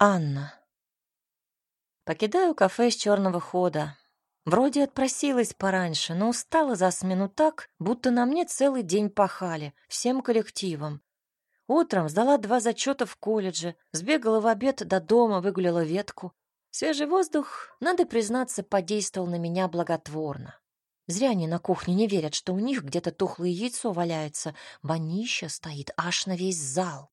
Анна. Покидаю кафе с черного хода. Вроде отпросилась пораньше, но устала за смену так, будто на мне целый день пахали, всем коллективом. Утром сдала два зачета в колледже, сбегала в обед до дома, выгуляла ветку. Свежий воздух, надо признаться, подействовал на меня благотворно. Зря они на кухне не верят, что у них где-то тухлое яйцо валяется. Вонища стоит аж на весь зал.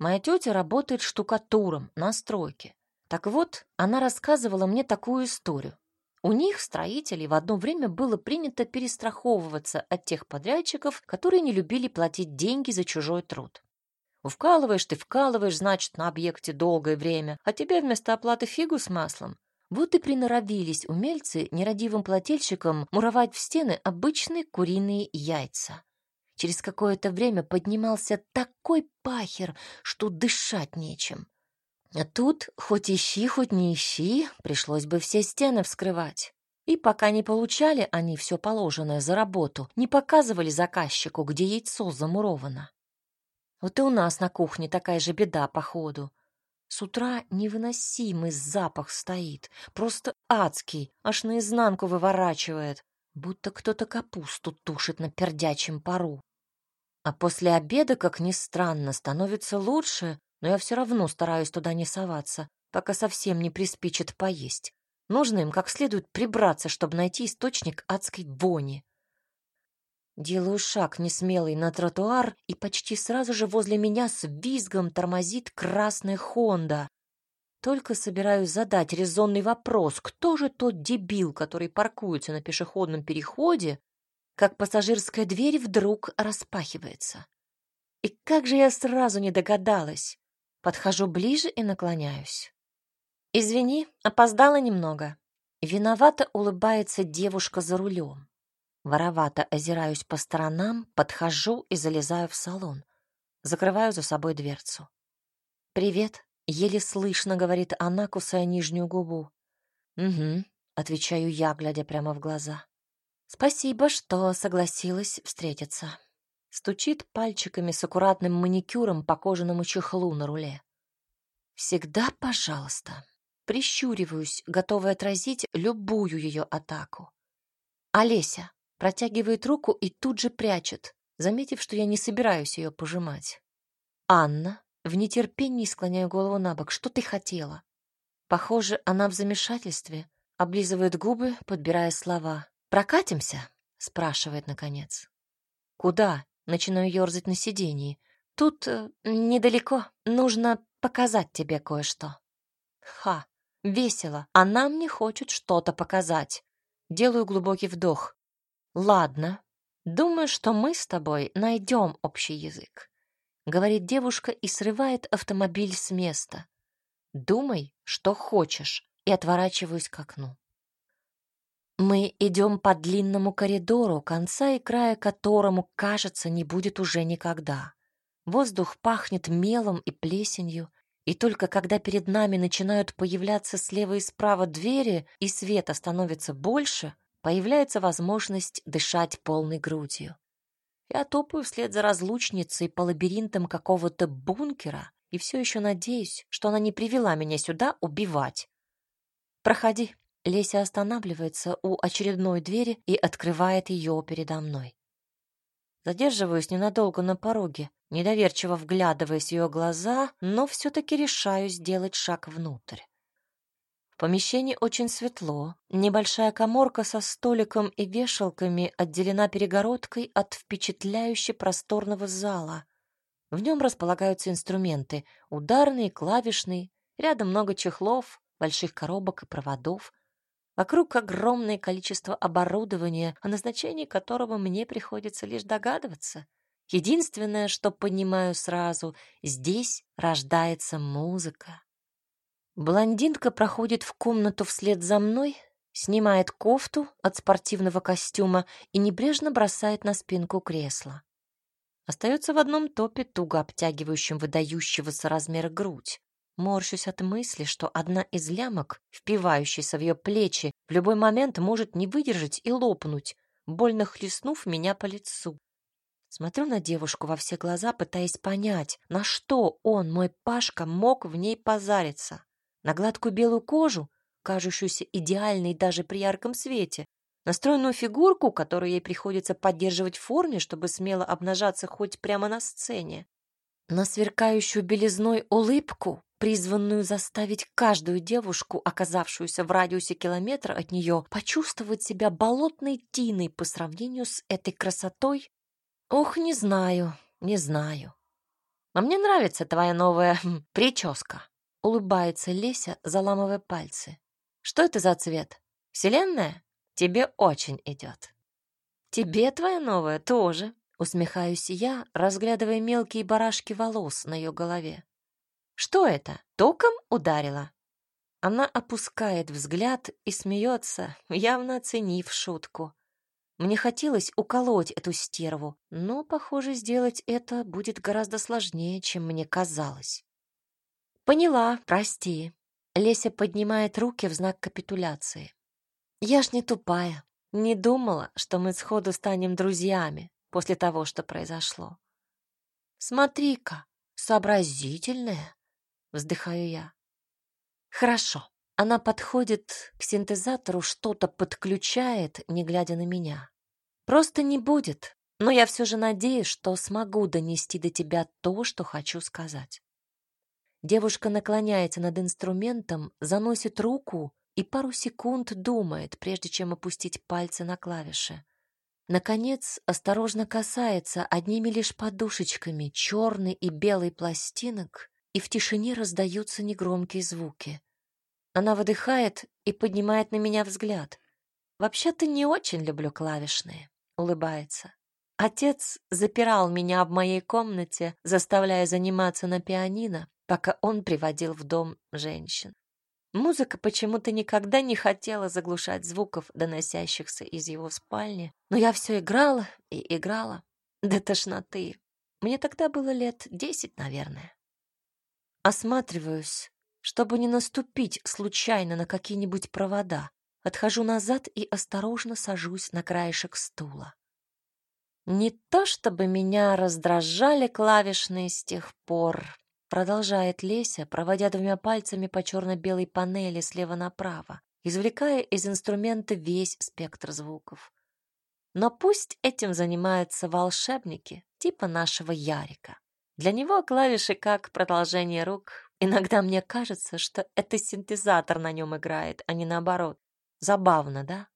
Моя тетя работает штукатуром на стройке. Так вот, она рассказывала мне такую историю. У них, строителей, в одно время было принято перестраховываться от тех подрядчиков, которые не любили платить деньги за чужой труд. Вкалываешь ты, вкалываешь, значит, на объекте долгое время, а тебе вместо оплаты фигу с маслом. Вот и приноровились умельцы нерадивым плательщикам муровать в стены обычные куриные яйца. Через какое-то время поднимался такой пахер, что дышать нечем. А тут, хоть ищи, хоть не ищи, пришлось бы все стены вскрывать. И пока не получали они все положенное за работу, не показывали заказчику, где яйцо замуровано. Вот и у нас на кухне такая же беда, походу. С утра невыносимый запах стоит, просто адский, аж наизнанку выворачивает, будто кто-то капусту тушит на пердячем пару. А после обеда, как ни странно, становится лучше, но я все равно стараюсь туда не соваться, пока совсем не приспичит поесть. Нужно им как следует прибраться, чтобы найти источник адской вони. Делаю шаг несмелый на тротуар, и почти сразу же возле меня с визгом тормозит красная Хонда. Только собираюсь задать резонный вопрос, кто же тот дебил, который паркуется на пешеходном переходе, как пассажирская дверь вдруг распахивается. И как же я сразу не догадалась. Подхожу ближе и наклоняюсь. «Извини, опоздала немного». Виновато улыбается девушка за рулем. Воровато озираюсь по сторонам, подхожу и залезаю в салон. Закрываю за собой дверцу. «Привет», — еле слышно, — говорит она, кусая нижнюю губу. «Угу», — отвечаю я, глядя прямо в глаза. «Спасибо, что согласилась встретиться» стучит пальчиками с аккуратным маникюром по кожаному чехлу на руле. Всегда пожалуйста. Прищуриваюсь, готовая отразить любую ее атаку. Олеся протягивает руку и тут же прячет, заметив, что я не собираюсь ее пожимать. Анна, в нетерпении склоняю голову на бок. Что ты хотела? Похоже, она в замешательстве, облизывает губы, подбирая слова. «Прокатимся?» — спрашивает наконец. «Куда?» Начинаю ерзать на сиденье. Тут э, недалеко. Нужно показать тебе кое-что. Ха, весело. Она мне хочет что-то показать. Делаю глубокий вдох. Ладно. Думаю, что мы с тобой найдем общий язык. Говорит девушка и срывает автомобиль с места. Думай, что хочешь, и отворачиваюсь к окну. Мы идем по длинному коридору, конца и края которому, кажется, не будет уже никогда. Воздух пахнет мелом и плесенью, и только когда перед нами начинают появляться слева и справа двери, и света становится больше, появляется возможность дышать полной грудью. Я топаю вслед за разлучницей по лабиринтам какого-то бункера и все еще надеюсь, что она не привела меня сюда убивать. «Проходи», Леся останавливается у очередной двери и открывает ее передо мной. Задерживаюсь ненадолго на пороге, недоверчиво вглядываясь в ее глаза, но все-таки решаю сделать шаг внутрь. В помещении очень светло. Небольшая коморка со столиком и вешалками отделена перегородкой от впечатляюще просторного зала. В нем располагаются инструменты — ударные, клавишные, рядом много чехлов, больших коробок и проводов. Вокруг огромное количество оборудования, о назначении которого мне приходится лишь догадываться. Единственное, что понимаю сразу, здесь рождается музыка. Блондинка проходит в комнату вслед за мной, снимает кофту от спортивного костюма и небрежно бросает на спинку кресла. Остается в одном топе, туго обтягивающем выдающегося размера грудь. Морщусь от мысли, что одна из лямок, впивающаяся в ее плечи, в любой момент может не выдержать и лопнуть, больно хлестнув меня по лицу. Смотрю на девушку во все глаза, пытаясь понять, на что он, мой Пашка, мог в ней позариться. На гладкую белую кожу, кажущуюся идеальной даже при ярком свете, на стройную фигурку, которую ей приходится поддерживать в форме, чтобы смело обнажаться хоть прямо на сцене, на сверкающую белизной улыбку, призванную заставить каждую девушку, оказавшуюся в радиусе километра от нее, почувствовать себя болотной тиной по сравнению с этой красотой, Ох, не знаю, не знаю. А мне нравится твоя новая хм, прическа. Улыбается Леся, заламывая пальцы. Что это за цвет? Вселенная? Тебе очень идет. Тебе твоя новая тоже. Усмехаюсь я, разглядывая мелкие барашки волос на ее голове. Что это? Током ударила? Она опускает взгляд и смеется, явно оценив шутку. Мне хотелось уколоть эту стерву, но, похоже, сделать это будет гораздо сложнее, чем мне казалось. Поняла, прости. Леся поднимает руки в знак капитуляции. Я ж не тупая. Не думала, что мы сходу станем друзьями после того, что произошло. Смотри-ка, сообразительная, вздыхаю я. Хорошо. Она подходит к синтезатору, что-то подключает, не глядя на меня. Просто не будет, но я все же надеюсь, что смогу донести до тебя то, что хочу сказать. Девушка наклоняется над инструментом, заносит руку и пару секунд думает, прежде чем опустить пальцы на клавиши. Наконец, осторожно касается одними лишь подушечками черной и белой пластинок, и в тишине раздаются негромкие звуки. Она выдыхает и поднимает на меня взгляд. Вообще-то не очень люблю клавишные. Улыбается. Отец запирал меня в моей комнате, заставляя заниматься на пианино, пока он приводил в дом женщин. Музыка почему-то никогда не хотела заглушать звуков, доносящихся из его спальни, но я все играла и играла до тошноты. Мне тогда было лет десять, наверное. Осматриваюсь, чтобы не наступить случайно на какие-нибудь провода. Отхожу назад и осторожно сажусь на краешек стула. Не то чтобы меня раздражали клавишные с тех пор, продолжает Леся, проводя двумя пальцами по черно-белой панели слева направо, извлекая из инструмента весь спектр звуков. Но пусть этим занимаются волшебники, типа нашего Ярика. Для него клавиши как продолжение рук, Иногда мне кажется, что это синтезатор на нем играет, а не наоборот. Забавно, да?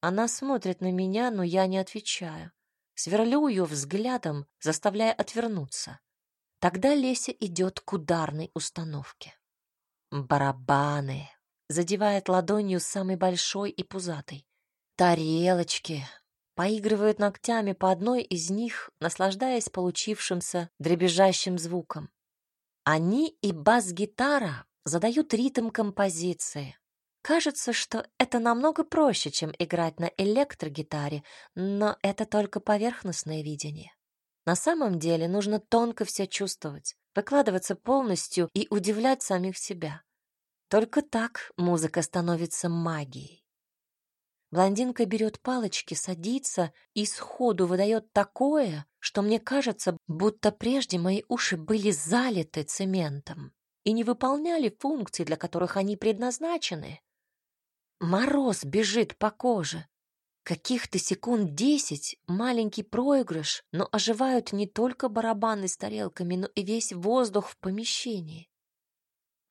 Она смотрит на меня, но я не отвечаю. Сверлю ее взглядом, заставляя отвернуться. Тогда Леся идет к ударной установке. Барабаны. Задевает ладонью самый большой и пузатый. Тарелочки. Поигрывает ногтями по одной из них, наслаждаясь получившимся дребезжащим звуком. Они и бас-гитара задают ритм композиции. Кажется, что это намного проще, чем играть на электрогитаре, но это только поверхностное видение. На самом деле нужно тонко все чувствовать, выкладываться полностью и удивлять самих себя. Только так музыка становится магией. Блондинка берет палочки, садится и сходу выдает такое, что мне кажется, будто прежде мои уши были залиты цементом и не выполняли функций, для которых они предназначены. Мороз бежит по коже. Каких-то секунд десять маленький проигрыш, но оживают не только барабаны с тарелками, но и весь воздух в помещении.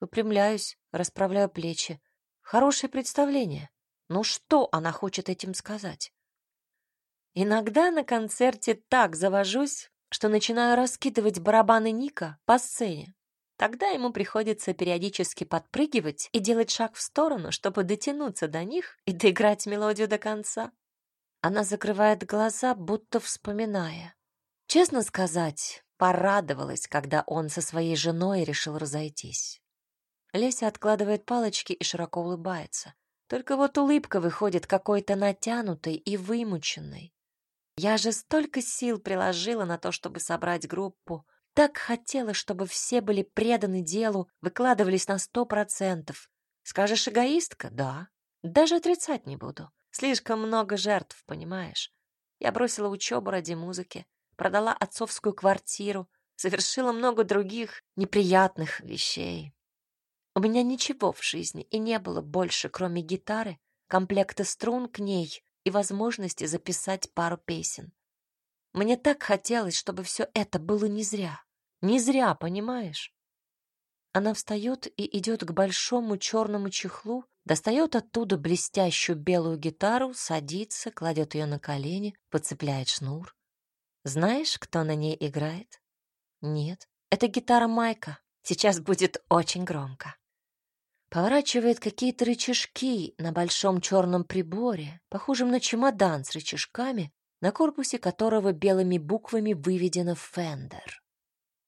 Выпрямляюсь, расправляю плечи. Хорошее представление. Ну что она хочет этим сказать? Иногда на концерте так завожусь, что начинаю раскидывать барабаны Ника по сцене. Тогда ему приходится периодически подпрыгивать и делать шаг в сторону, чтобы дотянуться до них и доиграть мелодию до конца. Она закрывает глаза, будто вспоминая. Честно сказать, порадовалась, когда он со своей женой решил разойтись. Леся откладывает палочки и широко улыбается. Только вот улыбка выходит какой-то натянутой и вымученной. Я же столько сил приложила на то, чтобы собрать группу. Так хотела, чтобы все были преданы делу, выкладывались на сто процентов. Скажешь, эгоистка? Да. Даже отрицать не буду. Слишком много жертв, понимаешь? Я бросила учебу ради музыки. продала отцовскую квартиру, совершила много других неприятных вещей. У меня ничего в жизни и не было больше, кроме гитары, комплекта струн к ней и возможности записать пару песен. Мне так хотелось, чтобы все это было не зря. Не зря, понимаешь? Она встает и идет к большому черному чехлу, достает оттуда блестящую белую гитару, садится, кладет ее на колени, подцепляет шнур. Знаешь, кто на ней играет? Нет, это гитара Майка. Сейчас будет очень громко. Поворачивает какие-то рычажки на большом черном приборе, похожем на чемодан с рычажками, на корпусе которого белыми буквами выведено «Фендер».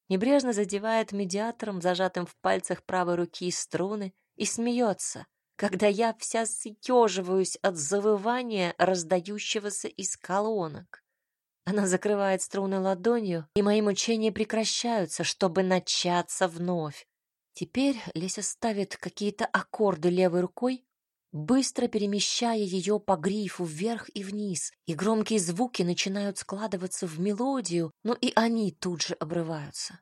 Небрежно задевает медиатором, зажатым в пальцах правой руки струны, и смеется, когда я вся съеживаюсь от завывания, раздающегося из колонок. Она закрывает струны ладонью, и мои мучения прекращаются, чтобы начаться вновь. Теперь Леся ставит какие-то аккорды левой рукой, быстро перемещая ее по грифу вверх и вниз, и громкие звуки начинают складываться в мелодию, но и они тут же обрываются.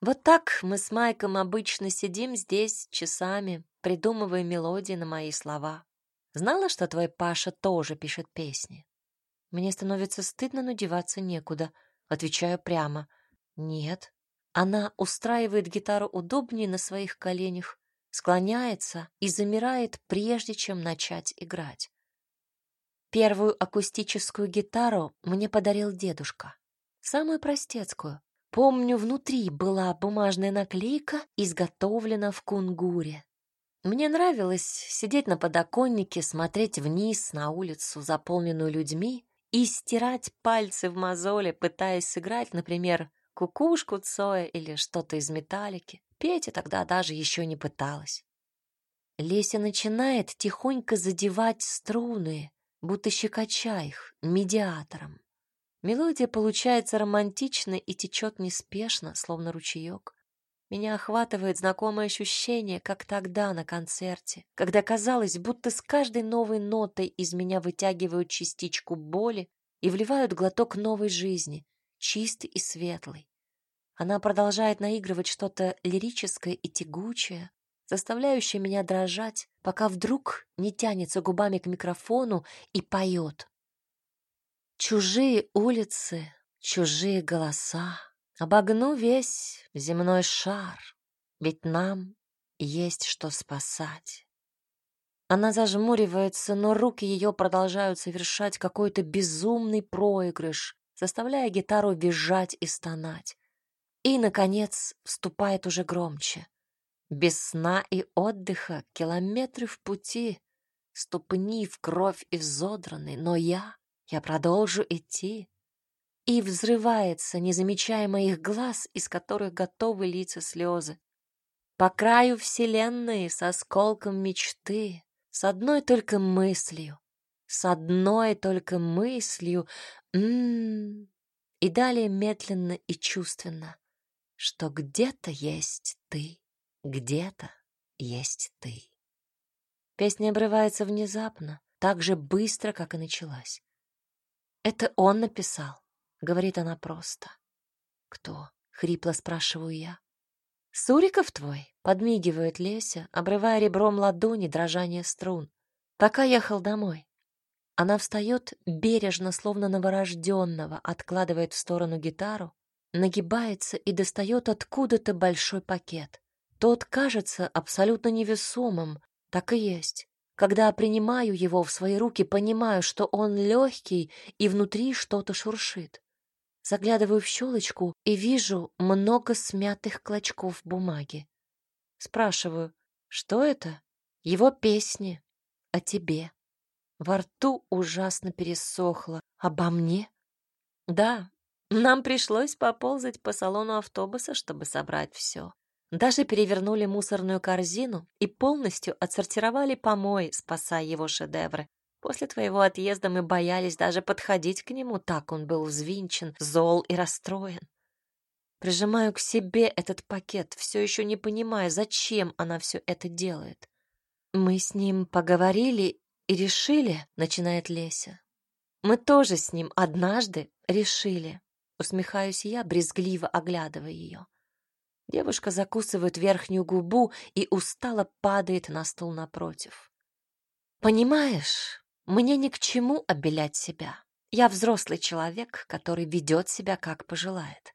Вот так мы с Майком обычно сидим здесь часами, придумывая мелодии на мои слова. Знала, что твой Паша тоже пишет песни? Мне становится стыдно, но деваться некуда. Отвечаю прямо. Нет. Она устраивает гитару удобнее на своих коленях склоняется и замирает, прежде чем начать играть. Первую акустическую гитару мне подарил дедушка. Самую простецкую. Помню, внутри была бумажная наклейка, изготовлена в кунгуре. Мне нравилось сидеть на подоконнике, смотреть вниз на улицу, заполненную людьми, и стирать пальцы в мозоле, пытаясь сыграть, например, кукушку Цоя или что-то из металлики. Петя тогда даже еще не пыталась. Леся начинает тихонько задевать струны, будто щекоча их медиатором. Мелодия получается романтичной и течет неспешно, словно ручеек. Меня охватывает знакомое ощущение, как тогда на концерте, когда казалось, будто с каждой новой нотой из меня вытягивают частичку боли и вливают глоток новой жизни, чистый и светлый. Она продолжает наигрывать что-то лирическое и тягучее, заставляющее меня дрожать, пока вдруг не тянется губами к микрофону и поет. Чужие улицы, чужие голоса, обогну весь земной шар, ведь нам есть что спасать. Она зажмуривается, но руки ее продолжают совершать какой-то безумный проигрыш, заставляя гитару визжать и стонать. И, наконец, вступает уже громче. Без сна и отдыха километры в пути, ступни в кровь изодраны, но я, я продолжу идти. И взрывается, не замечая моих глаз, из которых готовы литься слезы. По краю вселенной с осколком мечты, с одной только мыслью, с одной только мыслью, м, -м, -м и далее медленно и чувственно что где-то есть ты, где-то есть ты. Песня обрывается внезапно, так же быстро, как и началась. «Это он написал», — говорит она просто. «Кто?» — хрипло спрашиваю я. «Суриков твой?» — подмигивает Леся, обрывая ребром ладони дрожание струн. «Пока ехал домой». Она встает бережно, словно новорожденного, откладывает в сторону гитару, нагибается и достает откуда-то большой пакет. Тот кажется абсолютно невесомым, так и есть. Когда принимаю его в свои руки, понимаю, что он легкий и внутри что-то шуршит. Заглядываю в щелочку и вижу много смятых клочков бумаги. Спрашиваю, что это? Его песни. О тебе. Во рту ужасно пересохло. Обо мне? Да, нам пришлось поползать по салону автобуса, чтобы собрать все. Даже перевернули мусорную корзину и полностью отсортировали помой, спасая его шедевры. После твоего отъезда мы боялись даже подходить к нему, так он был взвинчен, зол и расстроен. Прижимаю к себе этот пакет, все еще не понимая, зачем она все это делает. Мы с ним поговорили и решили, начинает Леся. Мы тоже с ним однажды решили. Усмехаюсь я, брезгливо оглядывая ее. Девушка закусывает верхнюю губу и устало падает на стул напротив. «Понимаешь, мне ни к чему обелять себя. Я взрослый человек, который ведет себя как пожелает.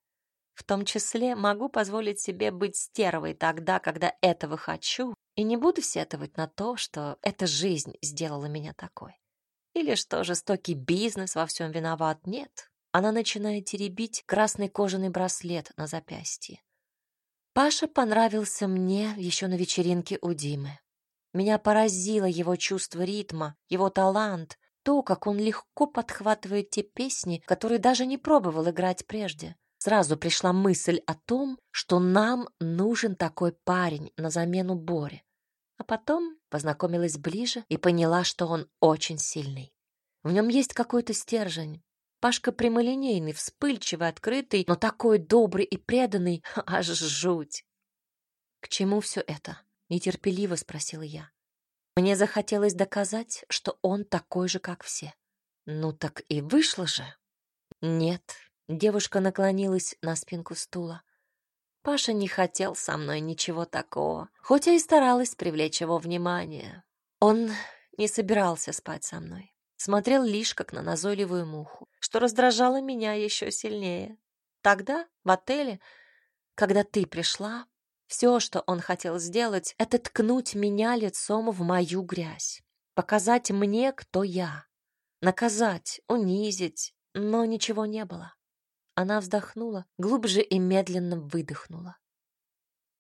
В том числе могу позволить себе быть стервой тогда, когда этого хочу, и не буду сетовать на то, что эта жизнь сделала меня такой. Или что жестокий бизнес во всем виноват. Нет. Она начинает теребить красный кожаный браслет на запястье. Паша понравился мне еще на вечеринке у Димы. Меня поразило его чувство ритма, его талант, то, как он легко подхватывает те песни, которые даже не пробовал играть прежде. Сразу пришла мысль о том, что нам нужен такой парень на замену Боре. А потом познакомилась ближе и поняла, что он очень сильный. В нем есть какой-то стержень. Пашка прямолинейный, вспыльчивый, открытый, но такой добрый и преданный, аж жуть. К чему все это? нетерпеливо спросила я. Мне захотелось доказать, что он такой же, как все. Ну так и вышло же. Нет, девушка наклонилась на спинку стула. Паша не хотел со мной ничего такого, хоть я и старалась привлечь его внимание. Он не собирался спать со мной. Смотрел лишь как на назойливую муху, что раздражало меня еще сильнее. Тогда, в отеле, когда ты пришла, все, что он хотел сделать, это ткнуть меня лицом в мою грязь, показать мне, кто я, наказать, унизить, но ничего не было. Она вздохнула, глубже и медленно выдохнула.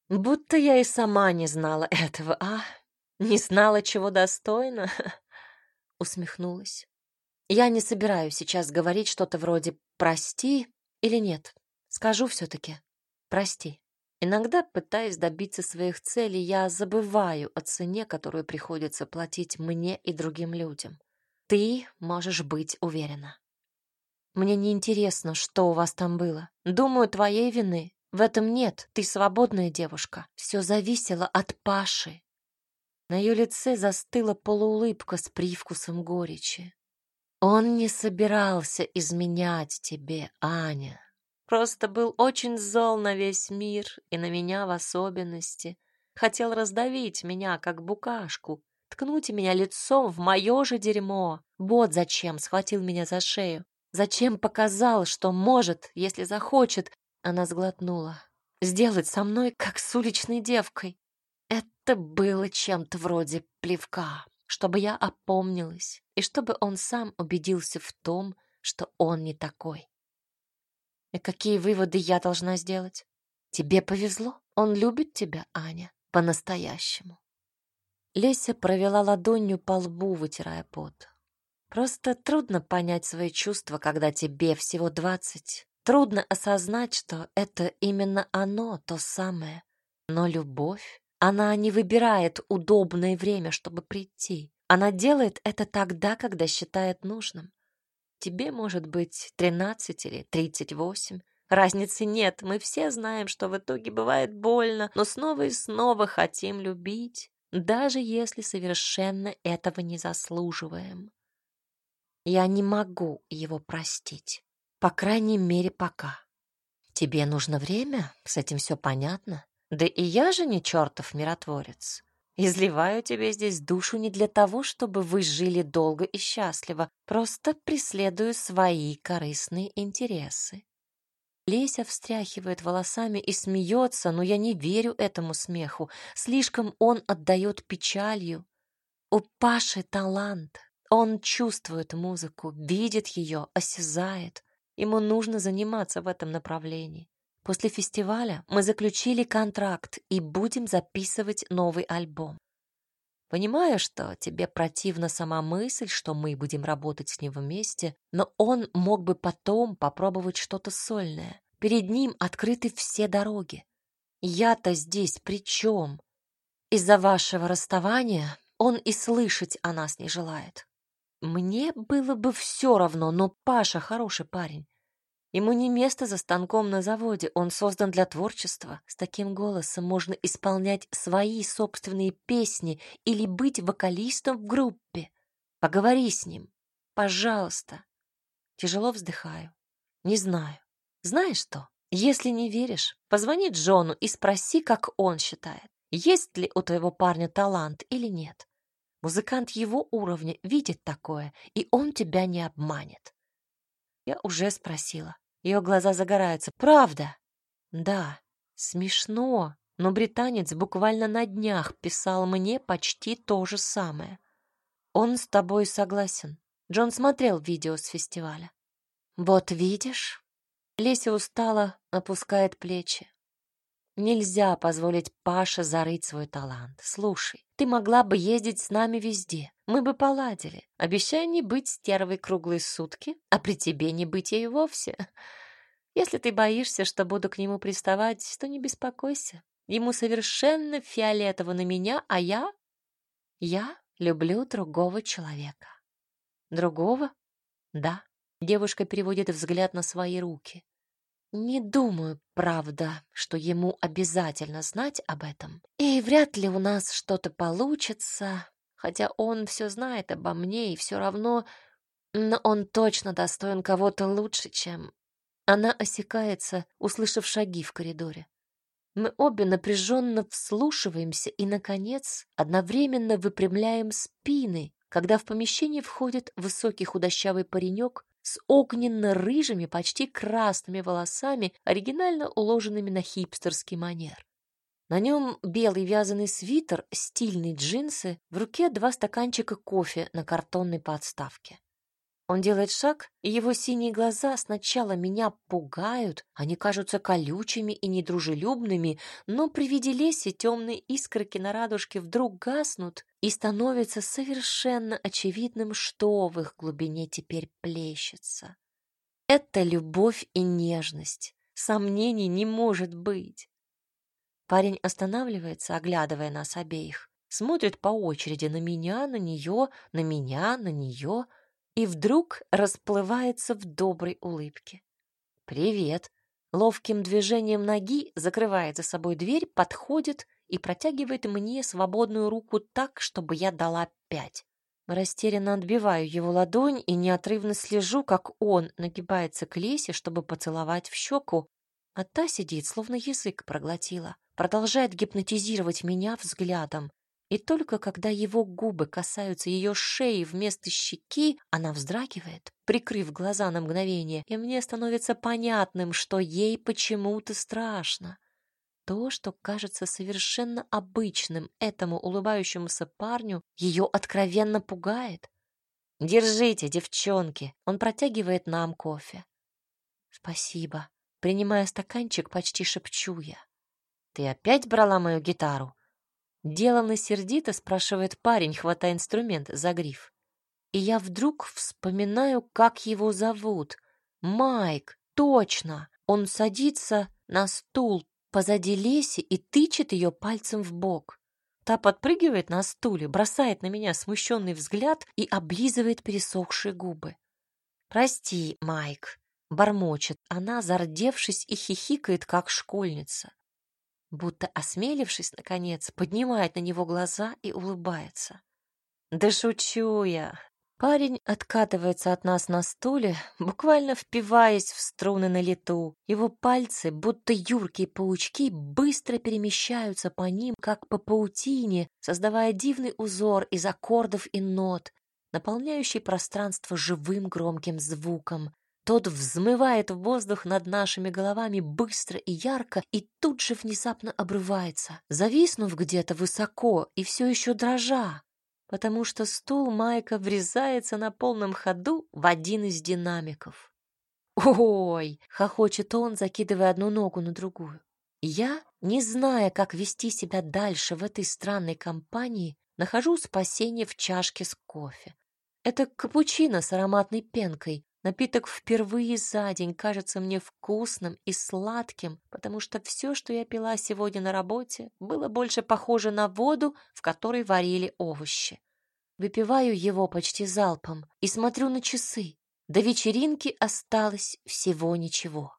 Будто я и сама не знала этого, а? Не знала, чего достойна? Усмехнулась. Я не собираюсь сейчас говорить что-то вроде «прости» или «нет». Скажу все-таки «прости». Иногда, пытаясь добиться своих целей, я забываю о цене, которую приходится платить мне и другим людям. Ты можешь быть уверена. Мне не интересно, что у вас там было. Думаю, твоей вины в этом нет. Ты свободная девушка. Все зависело от Паши. На ее лице застыла полуулыбка с привкусом горечи. Он не собирался изменять тебе, Аня. Просто был очень зол на весь мир и на меня в особенности. Хотел раздавить меня, как букашку, ткнуть меня лицом в мое же дерьмо. Вот зачем схватил меня за шею. Зачем показал, что может, если захочет. Она сглотнула. Сделать со мной, как с уличной девкой. Это было чем-то вроде плевка, чтобы я опомнилась, и чтобы он сам убедился в том, что он не такой. И какие выводы я должна сделать? Тебе повезло. Он любит тебя, Аня, по-настоящему. Леся провела ладонью по лбу, вытирая пот. Просто трудно понять свои чувства, когда тебе всего двадцать. Трудно осознать, что это именно оно, то самое. Но любовь, она не выбирает удобное время, чтобы прийти. Она делает это тогда, когда считает нужным. Тебе может быть тринадцать или тридцать восемь. Разницы нет, мы все знаем, что в итоге бывает больно, но снова и снова хотим любить, даже если совершенно этого не заслуживаем. Я не могу его простить, по крайней мере, пока. Тебе нужно время, с этим все понятно. Да и я же не чертов миротворец. Изливаю тебе здесь душу не для того, чтобы вы жили долго и счастливо, просто преследую свои корыстные интересы. Леся встряхивает волосами и смеется, но я не верю этому смеху. Слишком он отдает печалью. У Паши талант. Он чувствует музыку, видит ее, осязает. Ему нужно заниматься в этом направлении. После фестиваля мы заключили контракт и будем записывать новый альбом. Понимаю, что тебе противна сама мысль, что мы будем работать с ним вместе, но он мог бы потом попробовать что-то сольное. Перед ним открыты все дороги. Я-то здесь при чем? Из-за вашего расставания он и слышать о нас не желает. Мне было бы все равно, но Паша хороший парень. Ему не место за станком на заводе, он создан для творчества. С таким голосом можно исполнять свои собственные песни или быть вокалистом в группе. Поговори с ним, пожалуйста. Тяжело вздыхаю. Не знаю. Знаешь что, если не веришь, позвони Джону и спроси, как он считает, есть ли у твоего парня талант или нет. Музыкант его уровня видит такое, и он тебя не обманет. Я уже спросила. Ее глаза загораются. Правда? Да, смешно, но британец буквально на днях писал мне почти то же самое. Он с тобой согласен. Джон смотрел видео с фестиваля. Вот видишь? Леся устала, опускает плечи. Нельзя позволить Паше зарыть свой талант. Слушай, ты могла бы ездить с нами везде. Мы бы поладили. Обещай не быть стервой круглые сутки, а при тебе не быть ей вовсе. Если ты боишься, что буду к нему приставать, то не беспокойся. Ему совершенно фиолетово на меня, а я... Я люблю другого человека. Другого? Да. Девушка переводит взгляд на свои руки. Не думаю, правда, что ему обязательно знать об этом. И вряд ли у нас что-то получится, хотя он все знает обо мне и все равно... Но он точно достоин кого-то лучше, чем... Она осекается, услышав шаги в коридоре. Мы обе напряженно вслушиваемся и, наконец, одновременно выпрямляем спины, когда в помещение входит высокий худощавый паренек с огненно-рыжими, почти красными волосами, оригинально уложенными на хипстерский манер. На нем белый вязаный свитер, стильные джинсы, в руке два стаканчика кофе на картонной подставке. Он делает шаг, и его синие глаза сначала меня пугают, они кажутся колючими и недружелюбными, но при виде Леси темные искорки на радужке вдруг гаснут, и становится совершенно очевидным, что в их глубине теперь плещется. Это любовь и нежность. Сомнений не может быть. Парень останавливается, оглядывая нас обеих, смотрит по очереди на меня, на нее, на меня, на нее — и вдруг расплывается в доброй улыбке. «Привет!» Ловким движением ноги закрывает за собой дверь, подходит и протягивает мне свободную руку так, чтобы я дала пять. Растерянно отбиваю его ладонь и неотрывно слежу, как он нагибается к Лесе, чтобы поцеловать в щеку, а та сидит, словно язык проглотила, продолжает гипнотизировать меня взглядом, и только когда его губы касаются ее шеи вместо щеки, она вздрагивает, прикрыв глаза на мгновение, и мне становится понятным, что ей почему-то страшно. То, что кажется совершенно обычным этому улыбающемуся парню, ее откровенно пугает. «Держите, девчонки!» Он протягивает нам кофе. «Спасибо». Принимая стаканчик, почти шепчу я. «Ты опять брала мою гитару?» Деланно сердито спрашивает парень, хватая инструмент за гриф. И я вдруг вспоминаю, как его зовут. Майк, точно. Он садится на стул позади Леси и тычет ее пальцем в бок. Та подпрыгивает на стуле, бросает на меня смущенный взгляд и облизывает пересохшие губы. «Прости, Майк», — бормочет она, зардевшись и хихикает, как школьница будто осмелившись, наконец, поднимает на него глаза и улыбается. «Да шучу я!» Парень откатывается от нас на стуле, буквально впиваясь в струны на лету. Его пальцы, будто юркие паучки, быстро перемещаются по ним, как по паутине, создавая дивный узор из аккордов и нот, наполняющий пространство живым громким звуком. Тот взмывает в воздух над нашими головами быстро и ярко и тут же внезапно обрывается, зависнув где-то высоко и все еще дрожа, потому что стул Майка врезается на полном ходу в один из динамиков. «Ой!» — хохочет он, закидывая одну ногу на другую. Я, не зная, как вести себя дальше в этой странной компании, нахожу спасение в чашке с кофе. Это капучино с ароматной пенкой, Напиток впервые за день кажется мне вкусным и сладким, потому что все, что я пила сегодня на работе, было больше похоже на воду, в которой варили овощи. Выпиваю его почти залпом и смотрю на часы. До вечеринки осталось всего ничего.